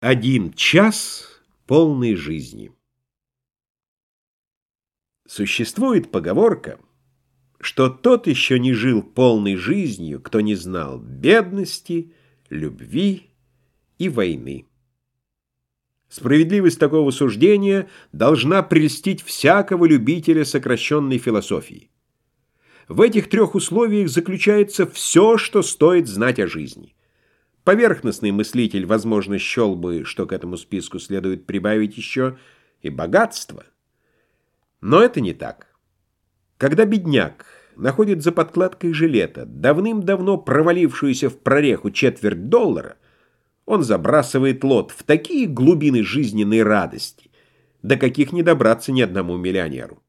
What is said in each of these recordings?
Один час полной жизни. Существует поговорка, что тот еще не жил полной жизнью, кто не знал бедности, любви и войны. Справедливость такого суждения должна прельстить всякого любителя сокращенной философии. В этих трех условиях заключается все, что стоит знать о жизни. Поверхностный мыслитель, возможно, счел бы, что к этому списку следует прибавить еще и богатство. Но это не так. Когда бедняк находит за подкладкой жилета давным-давно провалившуюся в прореху четверть доллара, он забрасывает лот в такие глубины жизненной радости, до каких не добраться ни одному миллионеру.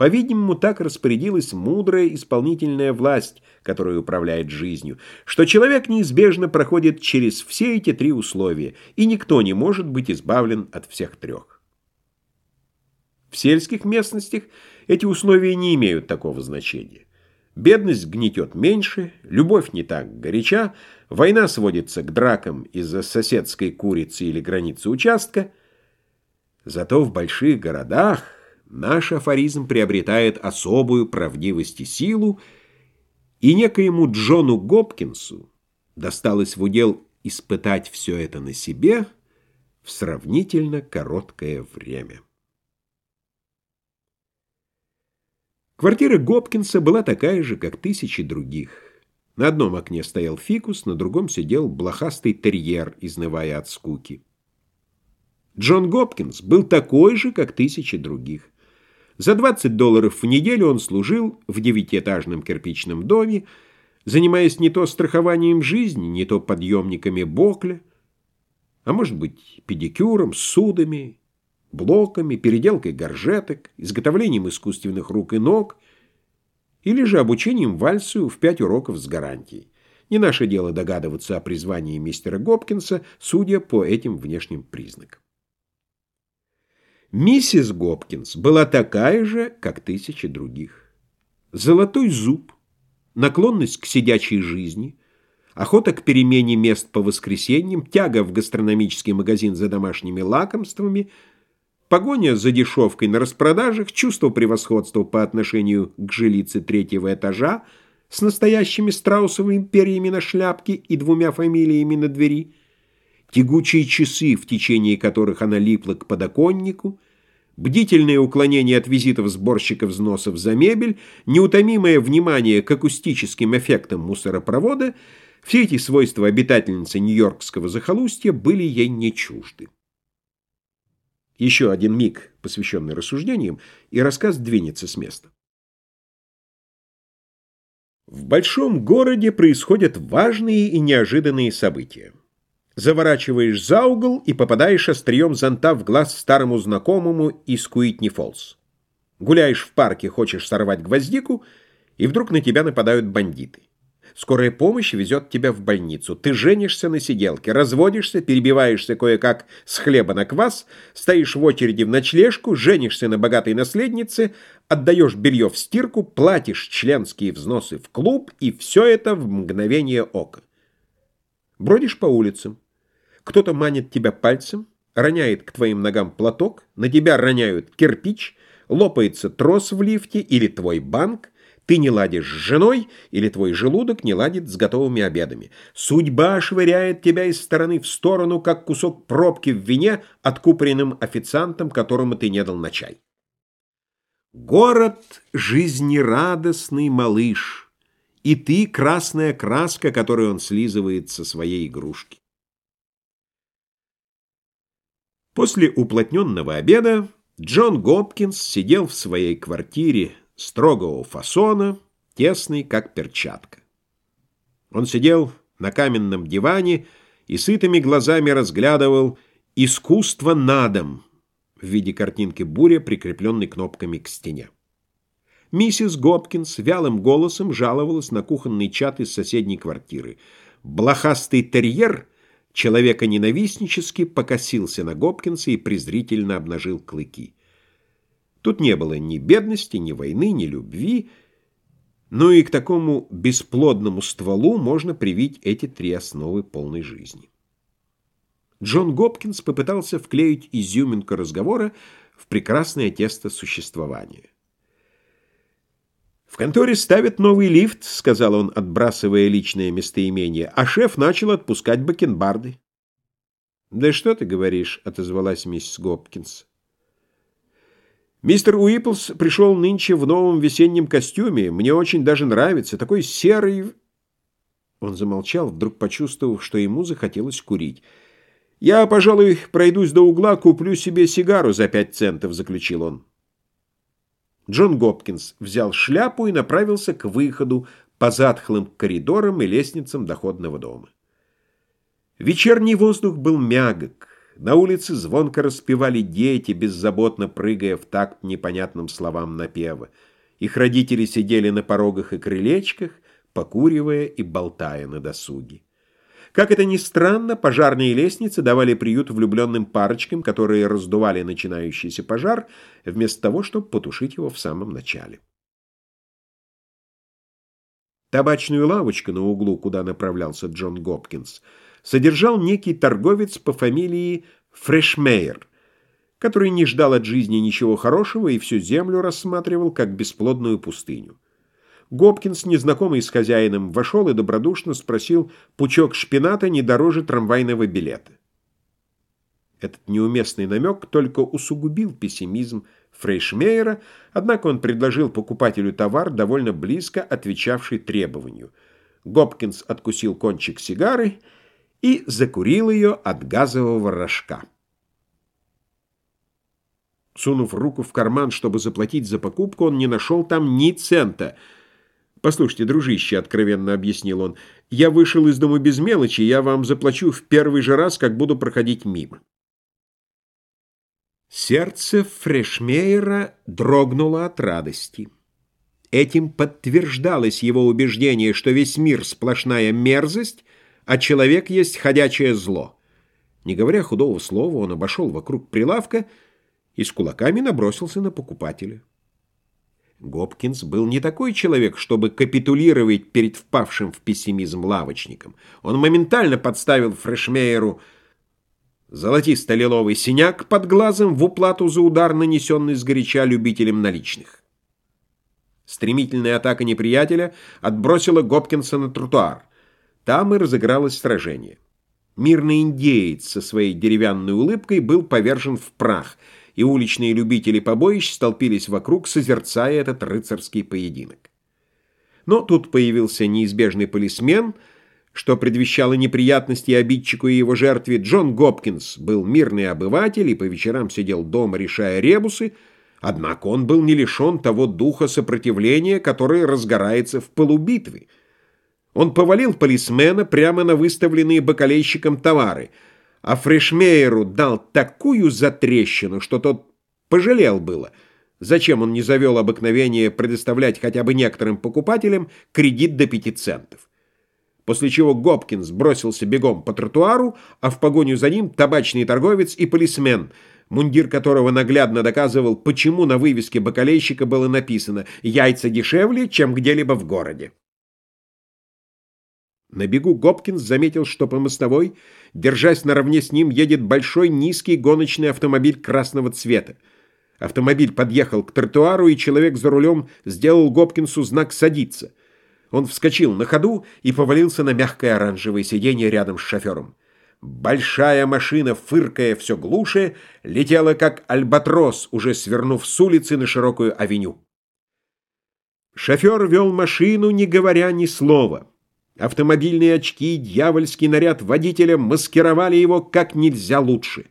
По-видимому, так распорядилась мудрая исполнительная власть, которая управляет жизнью, что человек неизбежно проходит через все эти три условия, и никто не может быть избавлен от всех трех. В сельских местностях эти условия не имеют такого значения. Бедность гнетет меньше, любовь не так горяча, война сводится к дракам из-за соседской курицы или границы участка. Зато в больших городах наш афоризм приобретает особую правдивость и силу, и некоему Джону Гопкинсу досталось в удел испытать все это на себе в сравнительно короткое время. Квартира Гопкинса была такая же, как тысячи других. На одном окне стоял фикус, на другом сидел блохастый терьер, изнывая от скуки. Джон Гопкинс был такой же, как тысячи других. За 20 долларов в неделю он служил в девятиэтажном кирпичном доме, занимаясь не то страхованием жизни, не то подъемниками бокля, а может быть педикюром, судами, блоками, переделкой горжеток, изготовлением искусственных рук и ног или же обучением вальсу в пять уроков с гарантией. Не наше дело догадываться о призвании мистера Гопкинса, судя по этим внешним признакам. Миссис Гопкинс была такая же, как тысячи других. Золотой зуб, наклонность к сидячей жизни, охота к перемене мест по воскресеньям, тяга в гастрономический магазин за домашними лакомствами, погоня за дешевкой на распродажах, чувство превосходства по отношению к жилице третьего этажа с настоящими страусовыми перьями на шляпке и двумя фамилиями на двери – тягучие часы, в течение которых она липла к подоконнику, бдительное уклонение от визитов сборщика взносов за мебель, неутомимое внимание к акустическим эффектам мусоропровода — все эти свойства обитательницы нью-йоркского захолустья были ей не чужды. Еще один миг, посвященный рассуждениям, и рассказ двинется с места. В большом городе происходят важные и неожиданные события. Заворачиваешь за угол и попадаешь острием зонта в глаз старому знакомому из Куитни-Фоллс. Гуляешь в парке, хочешь сорвать гвоздику, и вдруг на тебя нападают бандиты. Скорая помощь везет тебя в больницу. Ты женишься на сиделке, разводишься, перебиваешься кое-как с хлеба на квас, стоишь в очереди в ночлежку, женишься на богатой наследнице, отдаешь белье в стирку, платишь членские взносы в клуб, и все это в мгновение ока. Бродишь по улицам. Кто-то манит тебя пальцем, роняет к твоим ногам платок, на тебя роняют кирпич, лопается трос в лифте или твой банк, ты не ладишь с женой, или твой желудок не ладит с готовыми обедами. Судьба швыряет тебя из стороны в сторону, как кусок пробки в вине, откупоренным официантом, которому ты не дал на чай. Город — жизнерадостный малыш, и ты — красная краска, которую он слизывает со своей игрушки. После уплотненного обеда Джон Гопкинс сидел в своей квартире строгого фасона, тесный, как перчатка. Он сидел на каменном диване и сытыми глазами разглядывал «Искусство на дом» в виде картинки буря, прикрепленной кнопками к стене. Миссис Гопкинс вялым голосом жаловалась на кухонный чат из соседней квартиры. Блохастый терьер — человека-ненавистнически покосился на Гопкинса и презрительно обнажил клыки. Тут не было ни бедности, ни войны, ни любви, но и к такому бесплодному стволу можно привить эти три основы полной жизни. Джон Гопкинс попытался вклеить изюминку разговора в прекрасное тесто существования. «В конторе ставят новый лифт», — сказал он, отбрасывая личное местоимение, «а шеф начал отпускать бакенбарды». «Да что ты говоришь?» — отозвалась миссис Гопкинс. «Мистер Уиплс пришел нынче в новом весеннем костюме. Мне очень даже нравится. Такой серый...» Он замолчал, вдруг почувствовав, что ему захотелось курить. «Я, пожалуй, пройдусь до угла, куплю себе сигару за пять центов», — заключил он. Джон Гопкинс взял шляпу и направился к выходу по затхлым коридорам и лестницам доходного дома. Вечерний воздух был мягок. На улице звонко распевали дети, беззаботно прыгая в такт непонятным словам напева. Их родители сидели на порогах и крылечках, покуривая и болтая на досуге. Как это ни странно, пожарные лестницы давали приют влюбленным парочкам, которые раздували начинающийся пожар, вместо того, чтобы потушить его в самом начале. Табачную лавочку на углу, куда направлялся Джон Гопкинс, содержал некий торговец по фамилии Фрешмейер, который не ждал от жизни ничего хорошего и всю землю рассматривал как бесплодную пустыню. Гопкинс, незнакомый с хозяином, вошел и добродушно спросил пучок шпината не дороже трамвайного билета. Этот неуместный намек только усугубил пессимизм Фрейшмейера, однако он предложил покупателю товар, довольно близко отвечавший требованию. Гопкинс откусил кончик сигары и закурил ее от газового рожка. Сунув руку в карман, чтобы заплатить за покупку, он не нашел там ни цента. «Послушайте, дружище», — откровенно объяснил он, — «я вышел из дома без мелочи, я вам заплачу в первый же раз, как буду проходить мимо». Сердце Фрешмейера дрогнуло от радости. Этим подтверждалось его убеждение, что весь мир — сплошная мерзость, а человек есть ходячее зло. Не говоря худого слова, он обошел вокруг прилавка и с кулаками набросился на покупателя. Гопкинс был не такой человек, чтобы капитулировать перед впавшим в пессимизм лавочником. Он моментально подставил Фрешмейеру золотисто-лиловый синяк под глазом в уплату за удар, нанесенный сгоряча любителям наличных. Стремительная атака неприятеля отбросила Гопкинса на тротуар. Там и разыгралось сражение. Мирный индеец со своей деревянной улыбкой был повержен в прах, и уличные любители побоищ столпились вокруг, созерцая этот рыцарский поединок. Но тут появился неизбежный полисмен, что предвещало неприятности обидчику и его жертве. Джон Гопкинс был мирный обыватель и по вечерам сидел дома, решая ребусы, однако он был не лишен того духа сопротивления, который разгорается в полубитве. Он повалил полисмена прямо на выставленные бакалейщиком товары, а Фрешмейеру дал такую затрещину, что тот пожалел было. Зачем он не завел обыкновение предоставлять хотя бы некоторым покупателям кредит до пяти центов? После чего Гопкинс бросился бегом по тротуару, а в погоню за ним табачный торговец и полисмен, мундир которого наглядно доказывал, почему на вывеске бакалейщика было написано «Яйца дешевле, чем где-либо в городе». На бегу Гопкинс заметил, что по мостовой, держась наравне с ним, едет большой низкий гоночный автомобиль красного цвета. Автомобиль подъехал к тротуару, и человек за рулем сделал Гопкинсу знак «садиться». Он вскочил на ходу и повалился на мягкое оранжевое сиденье рядом с шофером. Большая машина, фыркая все глуше, летела как альбатрос, уже свернув с улицы на широкую авеню. Шофер вел машину, не говоря ни слова. Автомобильные очки и дьявольский наряд водителя маскировали его как нельзя лучше.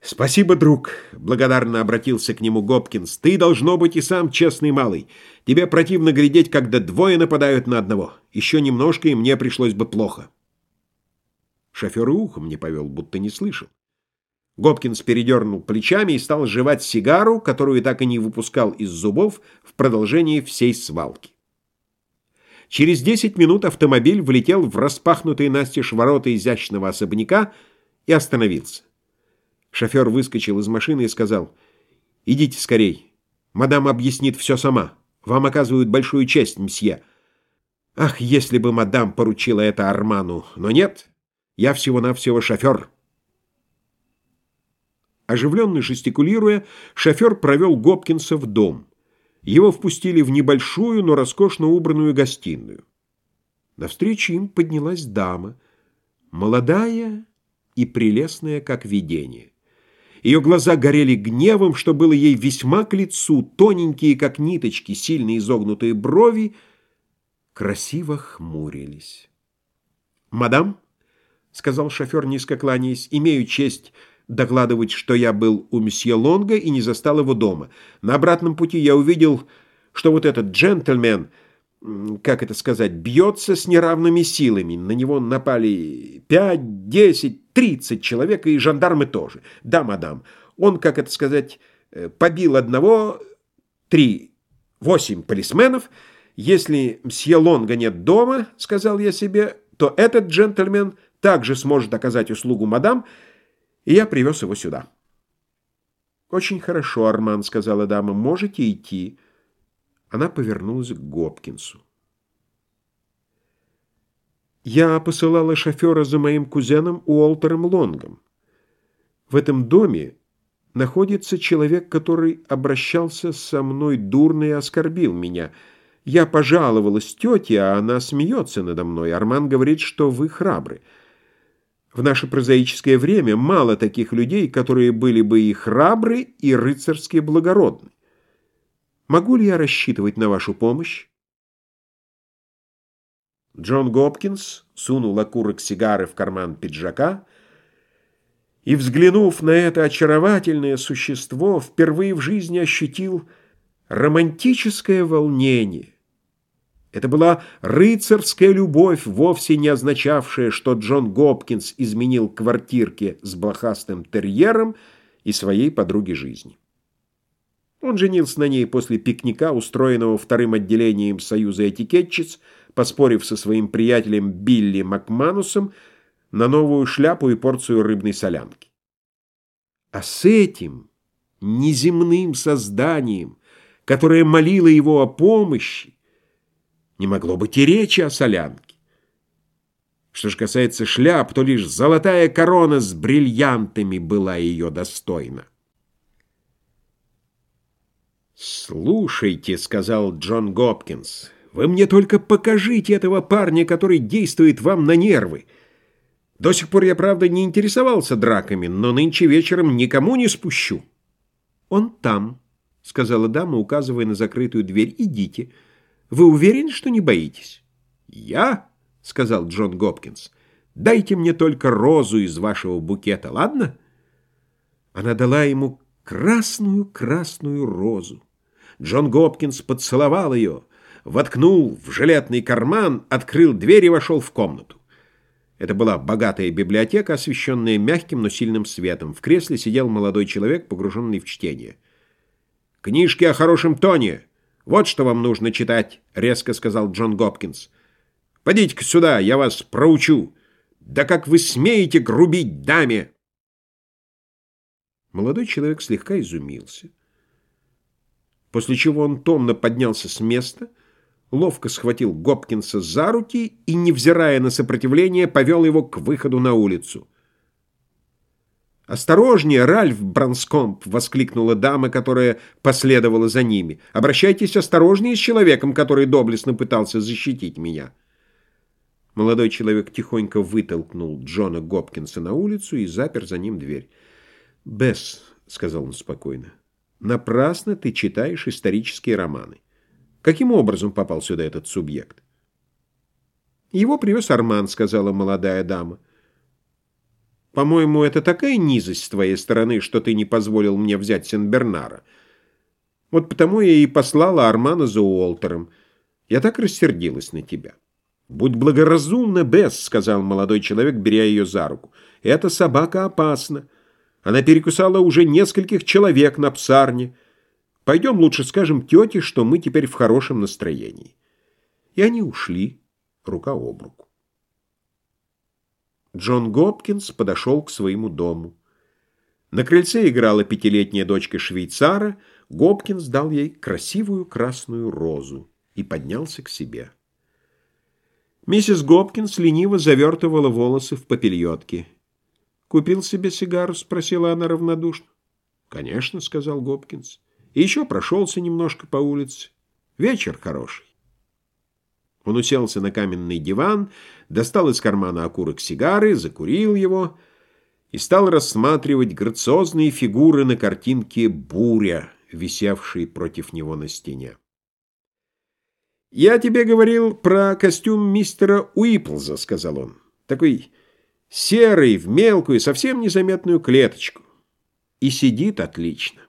«Спасибо, друг», — благодарно обратился к нему Гопкинс. «Ты, должно быть, и сам честный малый. Тебе противно глядеть, когда двое нападают на одного. Еще немножко, и мне пришлось бы плохо». Шофер ухом не повел, будто не слышал. Гопкинс передернул плечами и стал жевать сигару, которую так и не выпускал из зубов в продолжении всей свалки. Через десять минут автомобиль влетел в распахнутые настежь ворота изящного особняка и остановился. Шофер выскочил из машины и сказал, «Идите скорей. Мадам объяснит все сама. Вам оказывают большую честь, мсье». Ах, если бы мадам поручила это Арману, но нет, я всего-навсего шофер. Оживленно жестикулируя, шофер провел Гопкинса в дом. Его впустили в небольшую, но роскошно убранную гостиную. Навстречу им поднялась дама, молодая и прелестная, как видение. Ее глаза горели гневом, что было ей весьма к лицу, тоненькие, как ниточки, сильно изогнутые брови, красиво хмурились. «Мадам», — сказал шофер, низко кланяясь, — «имею честь докладывать, что я был у месье Лонга и не застал его дома. На обратном пути я увидел, что вот этот джентльмен, как это сказать, бьется с неравными силами. На него напали пять, десять, тридцать человек, и жандармы тоже. Да, мадам, он, как это сказать, э, побил одного, три, восемь полисменов. Если мсье Лонга нет дома, сказал я себе, то этот джентльмен также сможет оказать услугу мадам, и я привез его сюда. «Очень хорошо, Арман», — сказала дама, — «можете идти». Она повернулась к Гопкинсу. «Я посылала шофера за моим кузеном Уолтером Лонгом. В этом доме находится человек, который обращался со мной дурно и оскорбил меня. Я пожаловалась тете, а она смеется надо мной. Арман говорит, что вы храбры». В наше прозаическое время мало таких людей, которые были бы и храбры, и рыцарски благородны. Могу ли я рассчитывать на вашу помощь? Джон Гопкинс сунул окурок сигары в карман пиджака и, взглянув на это очаровательное существо, впервые в жизни ощутил романтическое волнение, это была рыцарская любовь, вовсе не означавшая, что Джон Гопкинс изменил квартирке с блохастым терьером и своей подруге жизни. Он женился на ней после пикника, устроенного вторым отделением Союза этикетчиц, поспорив со своим приятелем Билли Макманусом на новую шляпу и порцию рыбной солянки. А с этим неземным созданием, которое молило его о помощи, не могло быть и речи о солянке. Что же касается шляп, то лишь золотая корона с бриллиантами была ее достойна. «Слушайте», — сказал Джон Гопкинс, — «вы мне только покажите этого парня, который действует вам на нервы. До сих пор я, правда, не интересовался драками, но нынче вечером никому не спущу». «Он там», — сказала дама, указывая на закрытую дверь. «Идите». Вы уверены, что не боитесь? Я, сказал Джон Гопкинс, дайте мне только розу из вашего букета, ладно? Она дала ему красную-красную розу. Джон Гопкинс поцеловал ее, воткнул в жилетный карман, открыл дверь и вошел в комнату. Это была богатая библиотека, освещенная мягким, но сильным светом. В кресле сидел молодой человек, погруженный в чтение. «Книжки о хорошем тоне!» «Вот что вам нужно читать», — резко сказал Джон Гопкинс. «Подите-ка сюда, я вас проучу. Да как вы смеете грубить даме!» Молодой человек слегка изумился, после чего он томно поднялся с места, ловко схватил Гопкинса за руки и, невзирая на сопротивление, повел его к выходу на улицу. «Осторожнее, Ральф Бранскомп!» — воскликнула дама, которая последовала за ними. «Обращайтесь осторожнее с человеком, который доблестно пытался защитить меня». Молодой человек тихонько вытолкнул Джона Гопкинса на улицу и запер за ним дверь. «Бесс», — сказал он спокойно, — «напрасно ты читаешь исторические романы. Каким образом попал сюда этот субъект?» «Его привез Арман», — сказала молодая дама. По-моему, это такая низость с твоей стороны, что ты не позволил мне взять Сен-Бернара. Вот потому я и послала Армана за Уолтером. Я так рассердилась на тебя. «Будь благоразумна, Бесс», — сказал молодой человек, беря ее за руку. «Эта собака опасна. Она перекусала уже нескольких человек на псарне. Пойдем лучше скажем тете, что мы теперь в хорошем настроении». И они ушли рука об руку. Джон Гопкинс подошел к своему дому. На крыльце играла пятилетняя дочка швейцара, Гопкинс дал ей красивую красную розу и поднялся к себе. Миссис Гопкинс лениво завертывала волосы в попельотке. «Купил себе сигару?» — спросила она равнодушно. «Конечно», — сказал Гопкинс. И еще прошелся немножко по улице. Вечер хороший. Он уселся на каменный диван, достал из кармана окурок сигары, закурил его и стал рассматривать грациозные фигуры на картинке «Буря», висевшей против него на стене. «Я тебе говорил про костюм мистера Уиплза», — сказал он. «Такой серый, в мелкую, совсем незаметную клеточку. И сидит отлично».